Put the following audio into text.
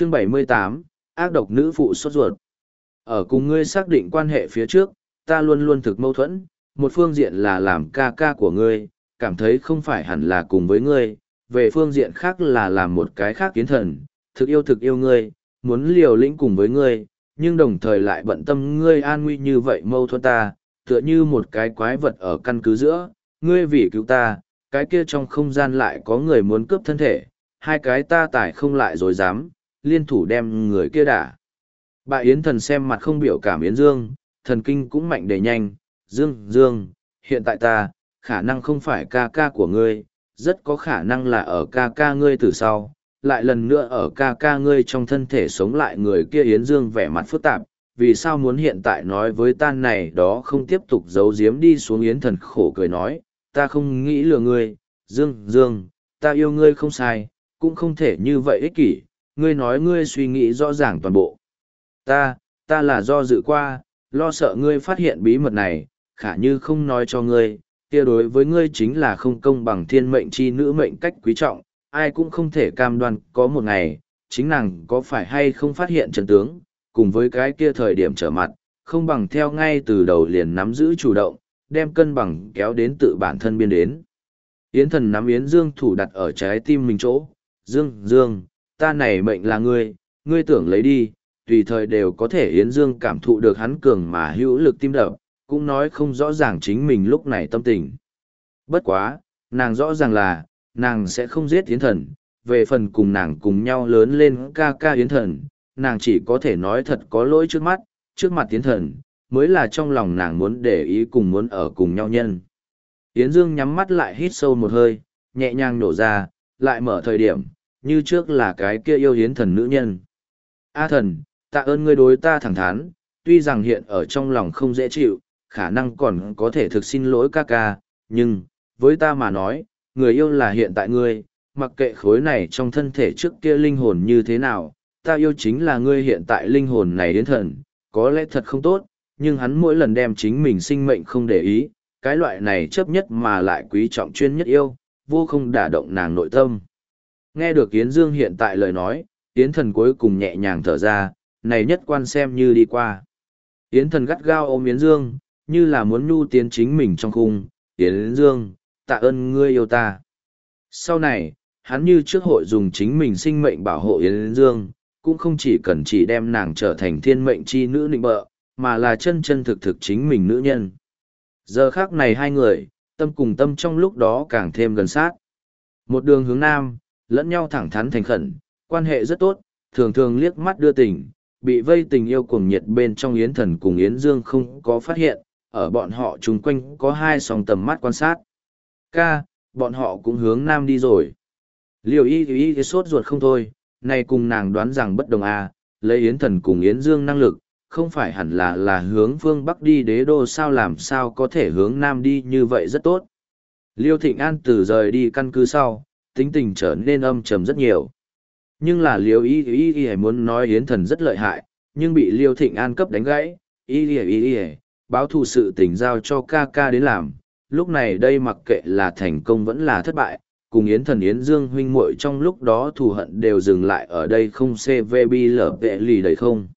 Chương 78, ác độc nữ phụ sốt ruột. Ở cùng ngươi xác định quan hệ phía trước, ta luôn luôn thực mâu thuẫn, một phương diện là làm ca ca của ngươi, cảm thấy không phải hẳn là cùng với ngươi, về phương diện khác là làm một cái khác kiến thần, thực yêu thực yêu ngươi, muốn liều lĩnh cùng với ngươi, nhưng đồng thời lại bận tâm ngươi an nguy như vậy mâu thuẫn ta, tựa như một cái quái vật ở căn cứ giữa, ngươi vì cứu ta, cái kia trong không gian lại có người muốn cướp thân thể, hai cái ta tải không lại rồi dám, liên thủ đem người kia đả. Bà Yến thần xem mặt không biểu cảm Yến Dương, thần kinh cũng mạnh đầy nhanh, Dương, Dương, hiện tại ta, khả năng không phải ca ca của ngươi, rất có khả năng là ở ca ca ngươi từ sau, lại lần nữa ở ca ca ngươi trong thân thể sống lại người kia Yến Dương vẻ mặt phức tạp, vì sao muốn hiện tại nói với tan này đó không tiếp tục giấu giếm đi xuống Yến thần khổ cười nói, ta không nghĩ lừa ngươi, Dương, Dương, ta yêu ngươi không sai, cũng không thể như vậy ích kỷ, ngươi nói ngươi suy nghĩ rõ ràng toàn bộ. Ta, ta là do dự qua, lo sợ ngươi phát hiện bí mật này, khả như không nói cho ngươi, kia đối với ngươi chính là không công bằng thiên mệnh chi nữ mệnh cách quý trọng, ai cũng không thể cam đoan có một ngày, chính nàng có phải hay không phát hiện trần tướng, cùng với cái kia thời điểm trở mặt, không bằng theo ngay từ đầu liền nắm giữ chủ động, đem cân bằng kéo đến tự bản thân biên đến. Yến thần nắm Yến Dương thủ đặt ở trái tim mình chỗ, Dương, Dương, ta này mệnh là ngươi, ngươi tưởng lấy đi, tùy thời đều có thể Yến Dương cảm thụ được hắn cường mà hữu lực tim đập, cũng nói không rõ ràng chính mình lúc này tâm tình. Bất quá, nàng rõ ràng là, nàng sẽ không giết Yến thần, về phần cùng nàng cùng nhau lớn lên ca ca Yến thần, nàng chỉ có thể nói thật có lỗi trước mắt, trước mặt Yến thần, mới là trong lòng nàng muốn để ý cùng muốn ở cùng nhau nhân. Yến Dương nhắm mắt lại hít sâu một hơi, nhẹ nhàng nổ ra, lại mở thời điểm, như trước là cái kia yêu hiến thần nữ nhân. A thần, tạ ơn ngươi đối ta thẳng thắn, tuy rằng hiện ở trong lòng không dễ chịu, khả năng còn có thể thực xin lỗi ca ca, nhưng, với ta mà nói, người yêu là hiện tại ngươi, mặc kệ khối này trong thân thể trước kia linh hồn như thế nào, ta yêu chính là ngươi hiện tại linh hồn này đến thần, có lẽ thật không tốt, nhưng hắn mỗi lần đem chính mình sinh mệnh không để ý, cái loại này chấp nhất mà lại quý trọng chuyên nhất yêu, vô không đả động nàng nội tâm. Nghe được Yến Dương hiện tại lời nói, Yến thần cuối cùng nhẹ nhàng thở ra, này nhất quan xem như đi qua. Yến thần gắt gao ôm Yến Dương, như là muốn nhu tiến chính mình trong khung, Yến Dương, tạ ơn ngươi yêu ta. Sau này, hắn như trước hội dùng chính mình sinh mệnh bảo hộ Yến Dương, cũng không chỉ cần chỉ đem nàng trở thành thiên mệnh chi nữ nịnh bợ, mà là chân chân thực thực chính mình nữ nhân. Giờ khác này hai người, tâm cùng tâm trong lúc đó càng thêm gần sát. Một đường hướng nam, lẫn nhau thẳng thắn thành khẩn, quan hệ rất tốt, thường thường liếc mắt đưa tình, bị vây tình yêu cuồng nhiệt bên trong Yến Thần cùng Yến Dương không có phát hiện, ở bọn họ chung quanh có hai song tầm mắt quan sát. Ca, bọn họ cũng hướng nam đi rồi. Liều y y y sốt ruột không thôi, nay cùng nàng đoán rằng bất đồng à, lấy Yến Thần cùng Yến Dương năng lực, không phải hẳn là là hướng phương Bắc đi đế đô sao làm sao có thể hướng nam đi như vậy rất tốt. Liêu Thịnh An từ rời đi căn cứ sau, tính tình trở nên âm trầm rất nhiều. Nhưng là Liêu Y Y Y muốn nói Yến Thần rất lợi hại, nhưng bị Liêu Thịnh An cấp đánh gãy, Y Y Y Y, báo thù sự tình giao cho ca ca đến làm. Lúc này đây mặc kệ là thành công vẫn là thất bại, cùng Yến Thần Yến Dương huynh muội trong lúc đó thù hận đều dừng lại ở đây không CVB lở vệ lì đầy không.